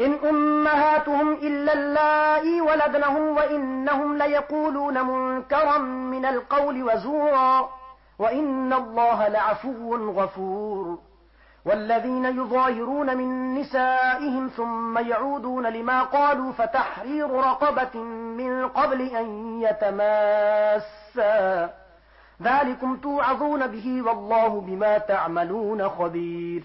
إن أمهاتهم إلا اللائي ولدنهم وإنهم ليقولون منكرا من القول وزورا وإن الله لعفو غفور والذين يظاهرون من نسائهم ثم يعودون لما قالوا فتحرير رقبة من قبل أن يتماسا ذلكم توعظون به والله بما تعملون خبير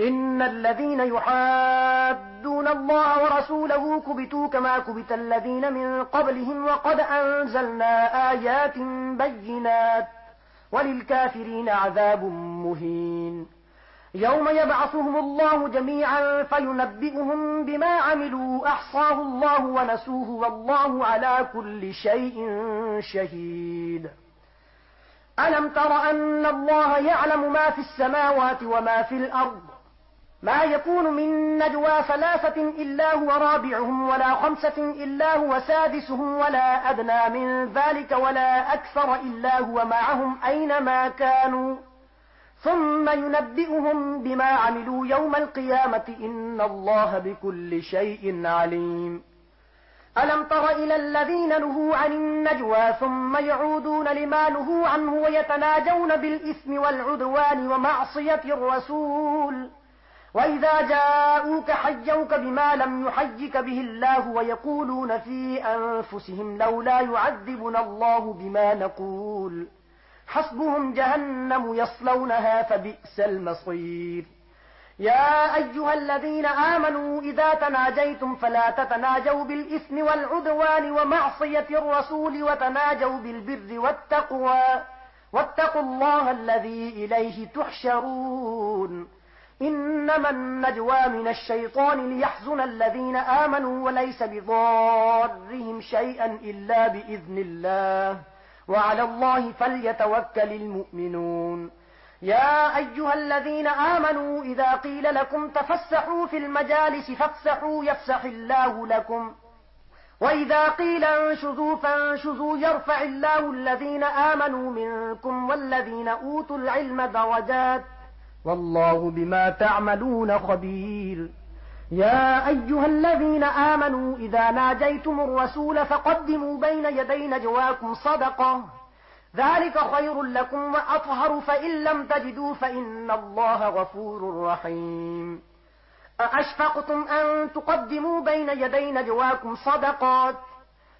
إن الذين يحادون الله ورسوله كبتوا كما كبت الذين من قبلهم وقد أنزلنا آيات بينات وللكافرين عذاب مهين يوم يبعثهم الله جميعا فينبئهم بما عملوا أحصاه الله ونسوه والله على كل شيء شهيد ألم تر أن الله يعلم ما في السماوات وما في الأرض ما يكون من نجوى ثلاثة إلا هو رابعهم ولا خمسة إلا هو سادسهم ولا أدنى من ذلك ولا أكثر إلا هو معهم أينما كانوا ثم ينبئهم بما عملوا يوم القيامة إن الله بكل شيء عليم ألم تر إلى الذين نهوا عن النجوى ثم يعودون لما نهوا عنه ويتناجون بالإثم والعدوان ومعصية الرسول ؟ وَإِذَا جَاءُوكَ حَيَّوْكَ بِمَا لَمْ يُحَيِّكَ بِهِ اللَّهُ وَيَقُولُونَ فِي أَنفُسِهِمْ لَوْلَا يُعَذِّبُنَا اللَّهُ بِمَا نَقُولُ حَسْبُهُمْ جَهَنَّمُ يَصْلَوْنَهَا فَبِئْسَ الْمَصِيرُ يا أيها الذين آمنوا إذا تناجيتم فلا تتناجوا بالإثم والعدوان ومعصية الرسول وتناجوا بالبر والتقوى واتقوا الله الذي إليه تحشرون إنما النجوى من الشيطان ليحزن الذين آمنوا وليس بضارهم شيئا إلا بإذن الله. وعلى الله فليتوكل المؤمنون. يا أيها الذين آمنوا إذا قيل لكم تفسحوا في المجالس فافسحوا يفسح الله لكم. وإذا قيل انشذوا فانشذوا يرفع الله الذين آمنوا منكم والذين أوتوا العلم درجات. والله بما تعملون خبير. يا أيها الذين آمنوا إذا ناجيتم الرسول فقدموا بين يدي نجواكم صدقة. ذلك خير لكم وأطهر فإن لم تجدوا فإن الله غفور رحيم. أأشفقتم أن تقدموا بين يدي نجواكم صدقات؟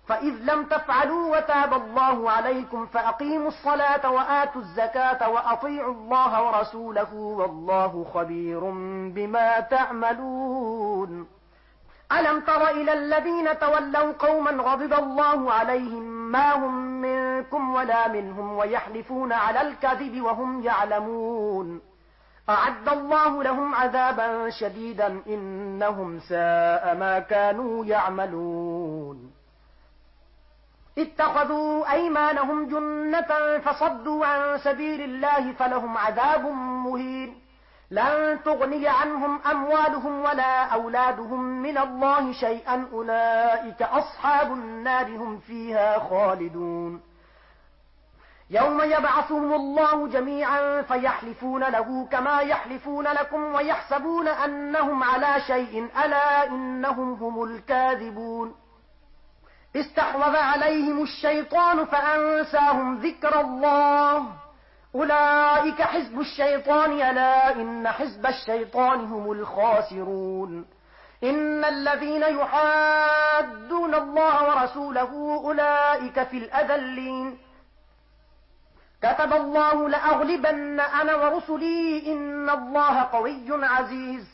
فَإِذْ لَمْ تَفْعَلُوا وَتَابَ اللَّهُ عَلَيْكُمْ فَأَقِيمُوا الصَّلَاةَ وَآتُوا الزَّكَاةَ وَأَطِيعُوا اللَّهَ وَرَسُولَهُ وَاللَّهُ خَبِيرٌ بِمَا تَعْمَلُونَ. أَلَمْ تَرَ إِلَى الَّذِينَ تَوَلَّوْا قَوْمًا غَضِبَ اللَّهُ عَلَيْهِمْ مَا هُمْ مِنْكُمْ وَلَا مِنْهُمْ وَيَحْلِفُونَ عَلَى الْكَذِبِ وَهُمْ يَعْلَمُونَ. أَعَدَّ اللَّهُ لَهُمْ عَذَابًا شَدِيدًا إِنَّهُمْ سَاءَ مَا كَانُوا يَعْمَلُونَ. اتخذوا أيمانهم جنة فصدوا عن سبيل الله فلهم عذاب مهين. لن تغني عنهم أموالهم ولا أولادهم من الله شيئا. أولئك أصحاب النار هم فيها خالدون. يوم يبعثهم الله جميعا فيحلفون له كما يحلفون لكم ويحسبون أنهم على شيء. ألا إنهم هم الكاذبون. استحوذ عليهم الشيطان فأنساهم ذكر الله. أولئك حزب الشيطان ألا إن حزب الشيطان هم الخاسرون. إن الذين يحادون الله ورسوله أولئك في الأذلين. كتب الله لأغلبن أنا ورسلي إن الله قوي عزيز.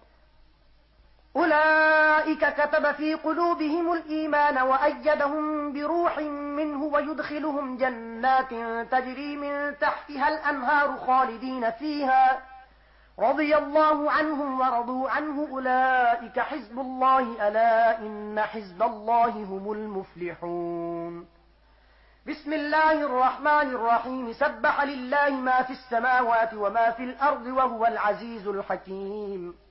أولئك كتب في قلوبهم الإيمان وأيدهم بروح منه ويدخلهم جنات تجري من تحتها الأنهار خالدين فيها. رضي الله عنهم ورضوا عنه أولئك حزب الله ألا إن حزب الله هم المفلحون. بسم الله الرحمن الرحيم. سبح لله ما في السماوات وما في الأرض وهو العزيز الحكيم.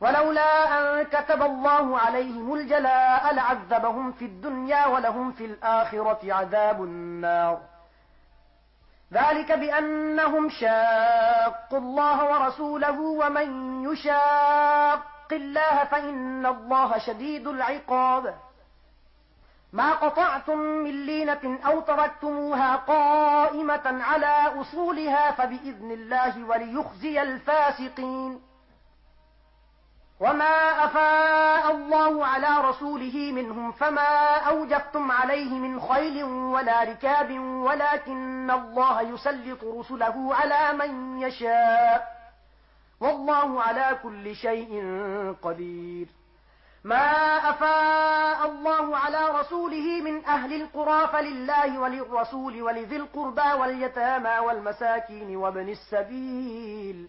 ولولا أن كتب الله عليهم الجلاء لعذبهم في الدنيا ولهم في الآخرة عذاب النار. ذلك بأنهم شاقوا الله ورسوله ومن يشاق الله فإن الله شديد العقاب. ما قطعتم من لينة أو تركتموها قائمة على أصولها فبإذن الله وليخزي الفاسقين. وما أفاء الله على رسوله منهم فما أوجبتم عليه من خيل ولا ركاب ولكن الله يسلط رسله على من يشاء والله على كل شيء قدير. ما أفاء الله على رسوله من أهل القرى فلله وللرسول ولذي القربى واليتامى والمساكين وابن السبيل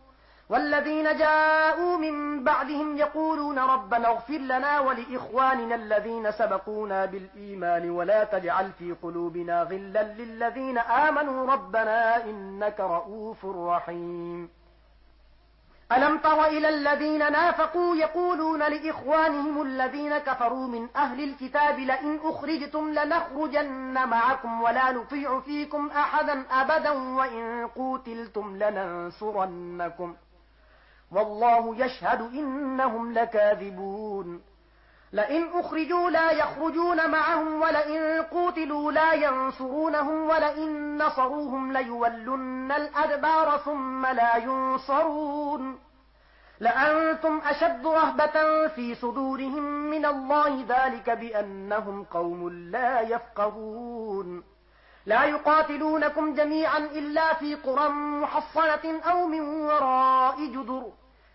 والذين جاءوا من بعدهم يقولون ربنا اغفر لنا ولإخواننا الذين سبقونا بالإيمان ولا تجعل في قلوبنا غلا للذين آمنوا ربنا إنك رؤوف رحيم. ألم تر إلى الذين نافقوا يقولون لإخوانهم الذين كفروا من أهل الكتاب لئن أخرجتم لنخرجن معكم ولا نطيع فيكم أحدا أبدا وإن قوتلتم لننصرنكم ۖ. والله يشهد إنهم لكاذبون. لئن أخرجوا لا يخرجون معهم ولئن قوتلوا لا ينصرونهم ولئن نصروهم ليولن الأدبار ثم لا ينصرون. لأنتم أشد رهبة في صدورهم من الله ذلك بأنهم قوم لا يفقهون. لا يقاتلونكم جميعا إلا في قرى محصنة أو من وراء جدر.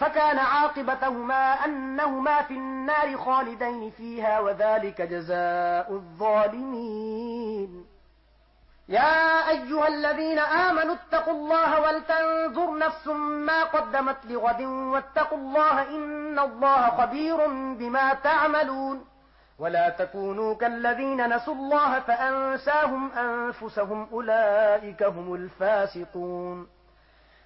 فكان عاقبتهما أنهما في النار خالدين فيها وذلك جزاء الظالمين. يا أيها الذين آمنوا اتقوا الله ولتنظر نفس ما قدمت لغد واتقوا الله إن الله خبير بما تعملون. ولا تكونوا كالذين نسوا الله فأنساهم أنفسهم أولئك هم الفاسقون.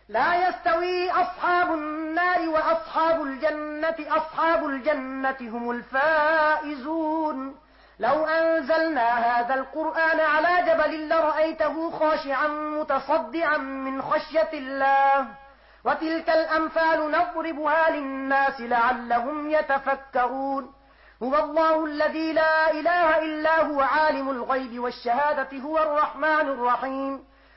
لا يستوي أصحاب النار وأصحاب الجنة. أصحاب الجنة هم الفائزون. لو أنزلنا هذا القرآن على جبل لرأيته خاشعا متصدعا من خشية الله. وتلك الأنفال نضربها للناس لعلهم يتفكرون. هو الله الذي لا إله إلا هو عالم الغيب والشهادة هو الرحمن الرحيم.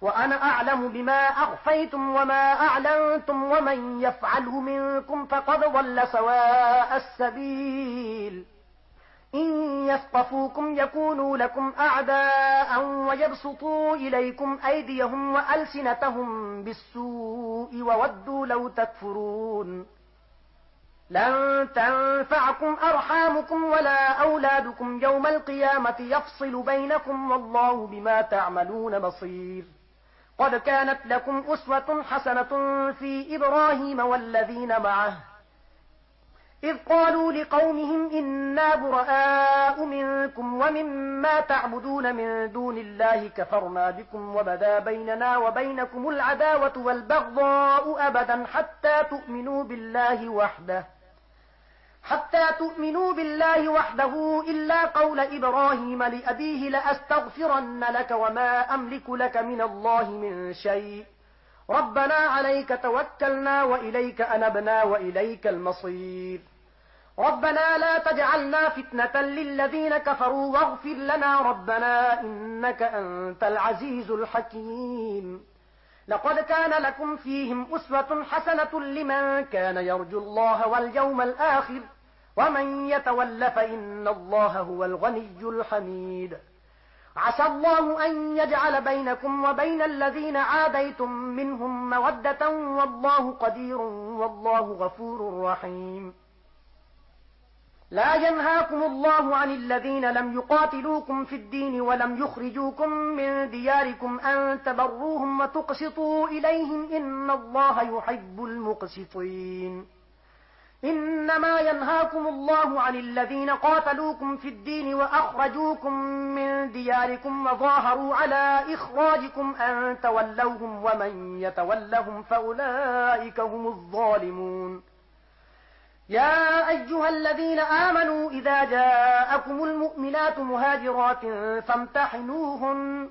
وأنا أعلم بما أخفيتم وما أعلنتم ومن يفعله منكم فقد ضل سواء السبيل. إن يصطفوكم يكونوا لكم أعداء ويبسطوا إليكم أيديهم وألسنتهم بالسوء وودوا لو تكفرون. لن تنفعكم أرحامكم ولا أولادكم يوم القيامة يفصل بينكم والله بما تعملون بصير. قد كانت لكم أسوة حسنة في إبراهيم والذين معه. إذ قالوا لقومهم إنا براء منكم ومما تعبدون من دون الله كفرنا بكم وبدا بيننا وبينكم العداوة والبغضاء أبدا حتى تؤمنوا بالله وحده. حتى تؤمنوا بالله وحده إلا قول إبراهيم لأبيه لأستغفرن لك وما أملك لك من الله من شيء. ربنا عليك توكلنا وإليك أنبنا وإليك المصير. ربنا لا تجعلنا فتنة للذين كفروا واغفر لنا ربنا إنك أنت العزيز الحكيم. لقد كان لكم فيهم أسوة حسنة لمن كان يرجو الله واليوم الآخر. ومن يتول فإن الله هو الغني الحميد. عسى الله أن يجعل بينكم وبين الذين عاديتم منهم مودة والله قدير والله غفور رحيم. لا ينهاكم الله عن الذين لم يقاتلوكم في الدين ولم يخرجوكم من دياركم أن تبروهم وتقسطوا إليهم إن الله يحب المقسطين. إنما ينهاكم الله عن الذين قاتلوكم في الدين وأخرجوكم من دياركم وظاهروا على إخراجكم أن تولوهم ومن يتولهم فأولئك هم الظالمون. يا أيها الذين آمنوا إذا جاءكم المؤمنات مهاجرات فامتحنوهن.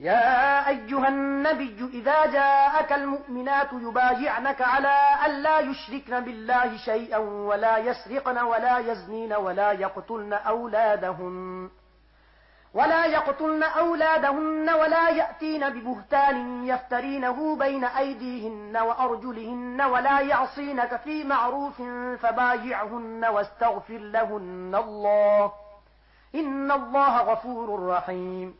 يا أيها النبي إذا جاءك المؤمنات يبايعنك على أن لا يشركن بالله شيئا ولا يسرقن ولا يزنين ولا يقتلن أولادهم ولا يقتلن أولادهن ولا يأتين ببهتان يفترينه بين أيديهن وأرجلهن ولا يعصينك في معروف فبايعهن واستغفر لهن الله إن الله غفور رحيم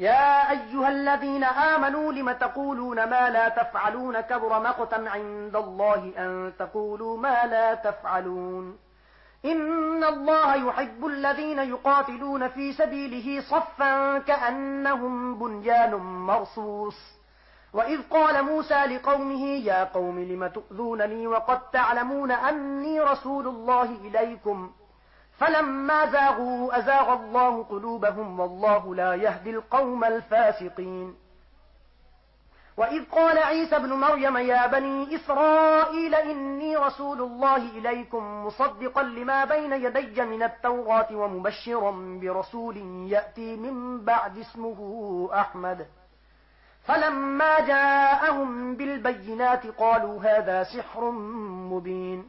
يا أيها الذين آمنوا لم تقولون ما لا تفعلون كبر مقتا عند الله أن تقولوا ما لا تفعلون إن الله يحب الذين يقاتلون في سبيله صفا كأنهم بنيان مرصوص وإذ قال موسى لقومه يا قوم لم تؤذونني وقد تعلمون أني رسول الله إليكم فلما زاغوا أزاغ الله قلوبهم والله لا يهدي القوم الفاسقين. وإذ قال عيسى بن مريم يا بني إسرائيل إني رسول الله إليكم مصدقا لما بين يدي من التوراة ومبشرا برسول يأتي من بعد اسمه أحمد. فلما جاءهم بالبينات قالوا هذا سحر مبين.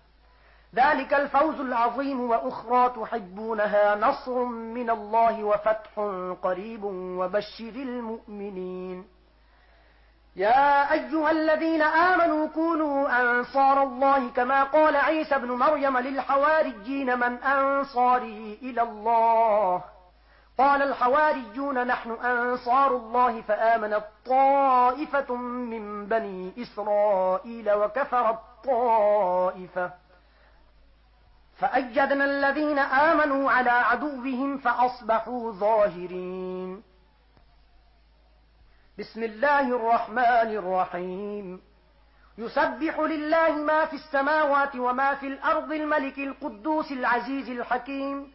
ذلك الفوز العظيم وأخرى تحبونها نصر من الله وفتح قريب وبشر المؤمنين. يا أيها الذين آمنوا كونوا أنصار الله كما قال عيسى بن مريم للحواريين من أنصاري إلى الله. قال الحواريون نحن أنصار الله فآمن الطائفة من بني إسرائيل وكفر الطائفة. فأجدنا الذين آمنوا على عدوهم فأصبحوا ظاهرين. بسم الله الرحمن الرحيم. يسبح لله ما في السماوات وما في الأرض الملك القدوس العزيز الحكيم.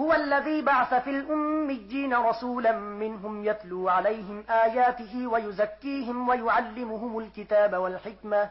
هو الذي بعث في الأميين رسولا منهم يتلو عليهم آياته ويزكيهم ويعلمهم الكتاب والحكمة.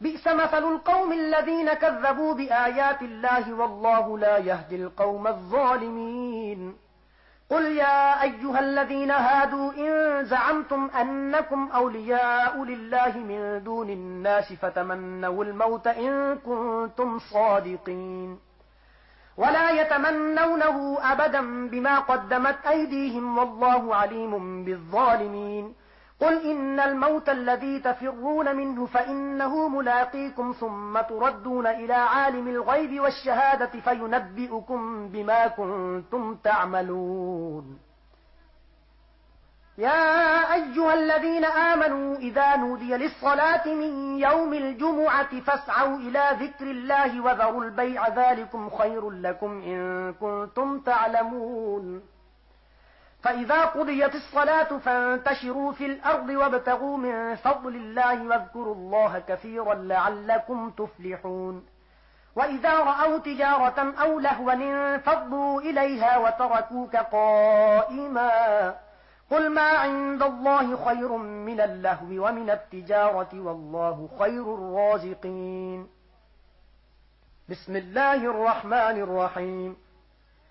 بئس مثل القوم الذين كذبوا بآيات الله والله لا يهدي القوم الظالمين. قل يا أيها الذين هادوا إن زعمتم أنكم أولياء لله من دون الناس فتمنوا الموت إن كنتم صادقين. ولا يتمنونه أبدا بما قدمت أيديهم والله عليم بالظالمين. قل إن الموت الذي تفرون منه فإنه ملاقيكم ثم تردون إلى عالم الغيب والشهادة فينبئكم بما كنتم تعملون. يا أيها الذين آمنوا إذا نودي للصلاة من يوم الجمعة فاسعوا إلى ذكر الله وذروا البيع ذلكم خير لكم إن كنتم تعلمون. فإذا قضيت الصلاة فانتشروا في الأرض وابتغوا من فضل الله واذكروا الله كثيرا لعلكم تفلحون وإذا رأوا تجارة أو لهوا فضوا إليها وتركوك قائما قل ما عند الله خير من اللهو ومن التجارة والله خير الرازقين بسم الله الرحمن الرحيم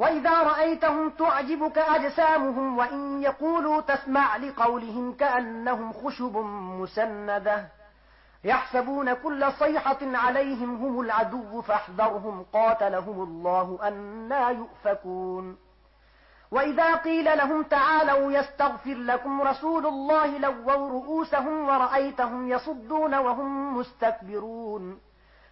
وَإِذَا رَأَيْتَهُمْ تُعْجِبُكَ أَجْسَامُهُمْ وَإِنْ يَقُولُوا تَسْمَعْ لِقَوْلِهِمْ كَأَنَّهُمْ خُشُبٌ مُسَنَّدَةٌ يَحْسَبُونَ كُلَّ صَيْحَةٍ عَلَيْهِمْ هُمُ الْعَدُوُّ فَاحْذَرْهُمْ قَاتَلَهُمُ اللَّهُ أَنَّى يُؤْفَكُونَ وَإِذَا قِيلَ لَهُمْ تَعَالَوْا يَسْتَغْفِرْ لَكُمْ رَسُولُ اللَّهِ لَوَّوْا رُؤُوسَهُمْ وَرَأَيْتَهُمْ يَصُدُّونَ وَهُمْ مُسْتَكْبِرُونَ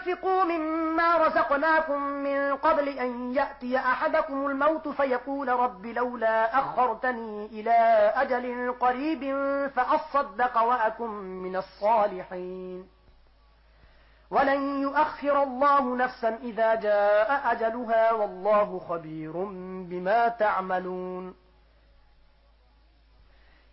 أنفقوا مما رزقناكم من قبل أن يأتي أحدكم الموت فيقول رب لولا أخرتني إلى أجل قريب فأصدق وأكم من الصالحين. ولن يؤخر الله نفسا إذا جاء أجلها والله خبير بما تعملون.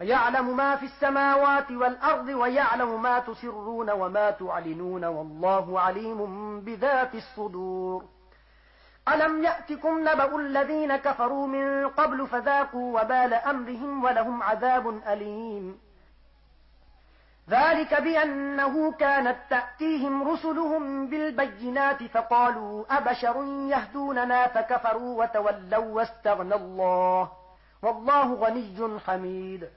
ويعلم ما في السماوات والأرض ويعلم ما تسرون وما تعلنون والله عليم بذات الصدور. ألم يأتكم نبأ الذين كفروا من قبل فذاقوا وبال أمرهم ولهم عذاب أليم. ذلك بأنه كانت تأتيهم رسلهم بالبينات فقالوا أبشر يهدوننا فكفروا وتولوا واستغنى الله. والله غني حميد.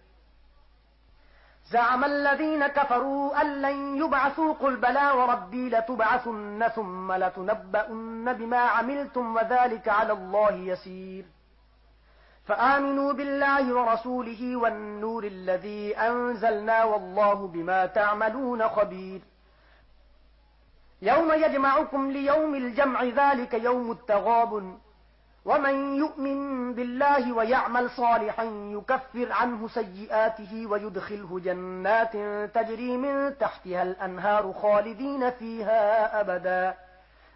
زعم الذين كفروا أن لن يبعثوا قل بلى وربي لتبعثن ثم لتنبؤن بما عملتم وذلك على الله يسير. فآمنوا بالله ورسوله والنور الذي أنزلنا والله بما تعملون خبير. يوم يجمعكم ليوم الجمع ذلك يوم التغابن. ومن يؤمن بالله ويعمل صالحا يكفر عنه سيئاته ويدخله جنات تجري من تحتها الأنهار خالدين فيها أبدا.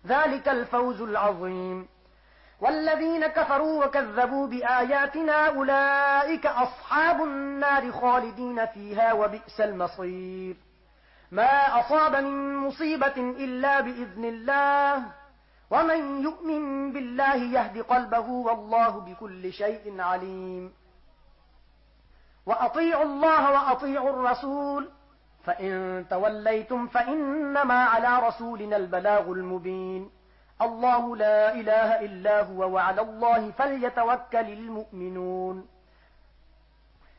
ذلك الفوز العظيم. والذين كفروا وكذبوا بآياتنا أولئك أصحاب النار خالدين فيها وبئس المصير. ما أصاب من مصيبة إلا بإذن الله. ومن يؤمن بالله يهد قلبه والله بكل شيء عليم. وأطيعوا الله وأطيعوا الرسول فإن توليتم فإنما على رسولنا البلاغ المبين. الله لا إله إلا هو وعلى الله فليتوكل المؤمنون.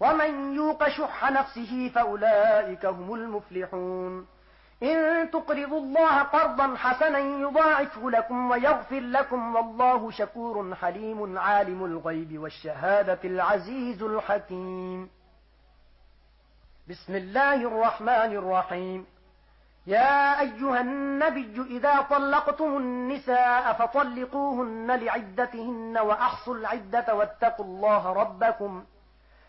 ومن يوق شح نفسه فأولئك هم المفلحون إن تقرضوا الله قرضا حسنا يضاعفه لكم ويغفر لكم والله شكور حليم عالم الغيب والشهادة العزيز الحكيم بسم الله الرحمن الرحيم يا أيها النبي إذا طلقتم النساء فطلقوهن لعدتهن وأحصوا العدة واتقوا الله ربكم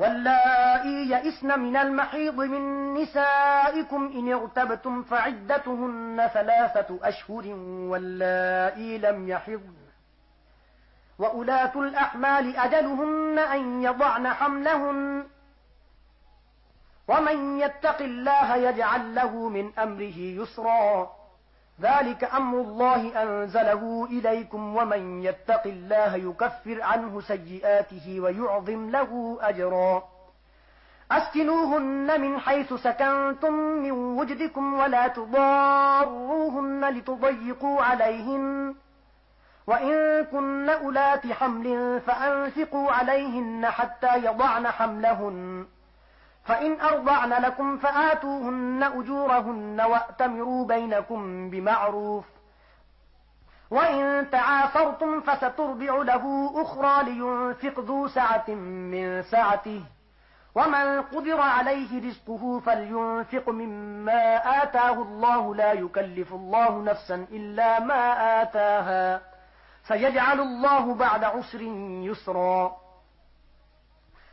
واللائي يئسن من المحيض من نسائكم إن اغتبتم فعدتهن ثلاثة أشهر واللائي لم يحضن. وأولاة الأحمال أجلهن أن يضعن حملهن. ومن يتق الله يجعل له من أمره يسرا. ذلك أمر الله أنزله إليكم ومن يتق الله يكفر عنه سيئاته ويعظم له أجرا. أسكنوهن من حيث سكنتم من وجدكم ولا تضاروهن لتضيقوا عليهن. وإن كن أولات حمل فأنفقوا عليهن حتى يضعن حملهن. فإن أرضعن لكم فآتوهن أجورهن وأتمروا بينكم بمعروف وإن تعافرتم فستربع له أخرى لينفق ذو سعة من سعته ومن قدر عليه رزقه فلينفق مما آتاه الله لا يكلف الله نفسا إلا ما آتاها سيجعل الله بعد عسر يسرا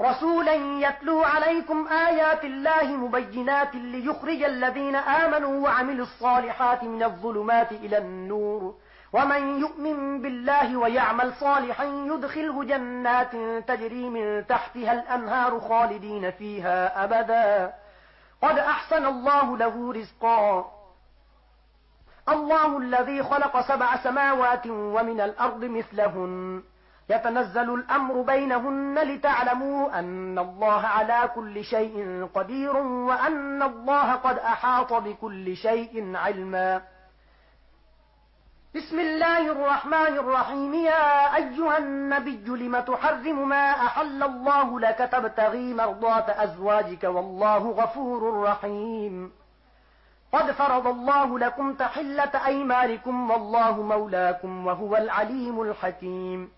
رسولا يتلو عليكم آيات الله مبينات ليخرج الذين آمنوا وعملوا الصالحات من الظلمات إلى النور. ومن يؤمن بالله ويعمل صالحا يدخله جنات تجري من تحتها الأنهار خالدين فيها أبدا. قد أحسن الله له رزقا. الله الذي خلق سبع سماوات ومن الأرض مثلهن. يتنزل الأمر بينهن لتعلموا أن الله على كل شيء قدير وأن الله قد أحاط بكل شيء علما. بسم الله الرحمن الرحيم. يا أيها النبي لم تحرم ما أحل الله لك تبتغي مرضاة أزواجك والله غفور رحيم. قد فرض الله لكم تحلة أيمانكم والله مولاكم وهو العليم الحكيم.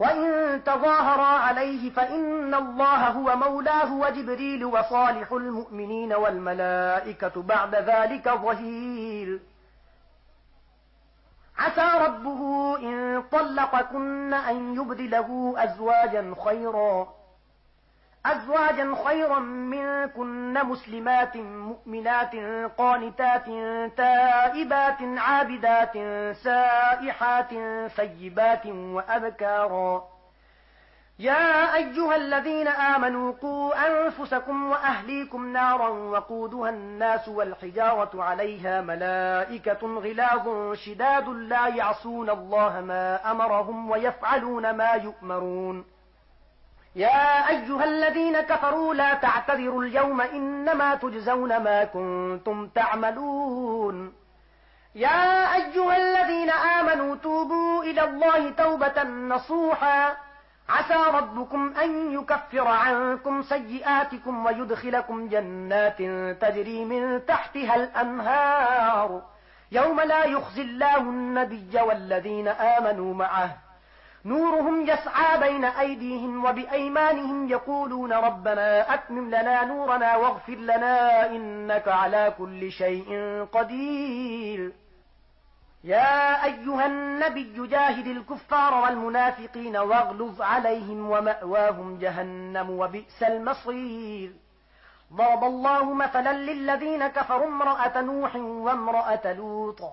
وإن تظاهر عليه فإن الله هو مولاه وجبريل وصالح المؤمنين والملائكة بعد ذلك ظهير عسى ربه إن طلقكن أن يبدله أزواجا خيرا. أزواجا خيرا منكن مسلمات مؤمنات قانتات تائبات عابدات سائحات سيبات وأبكارا يا أيها الذين آمنوا قوا أنفسكم وأهليكم نارا وقودها الناس والحجارة عليها ملائكة غلاظ شداد لا يعصون الله ما أمرهم ويفعلون ما يؤمرون. يا أيها الذين كفروا لا تعتذروا اليوم إنما تجزون ما كنتم تعملون. يا أيها الذين آمنوا توبوا إلى الله توبة نصوحا. عسى ربكم أن يكفر عنكم سيئاتكم ويدخلكم جنات تجري من تحتها الأنهار. يوم لا يخزي الله النبي والذين آمنوا معه. نورهم يسعى بين أيديهم وبأيمانهم يقولون ربنا أتمم لنا نورنا واغفر لنا إنك على كل شيء قدير. يا أيها النبي جاهد الكفار والمنافقين واغلظ عليهم ومأواهم جهنم وبئس المصير. ضرب الله مثلا للذين كفروا امرأة نوح وامرأة لوطا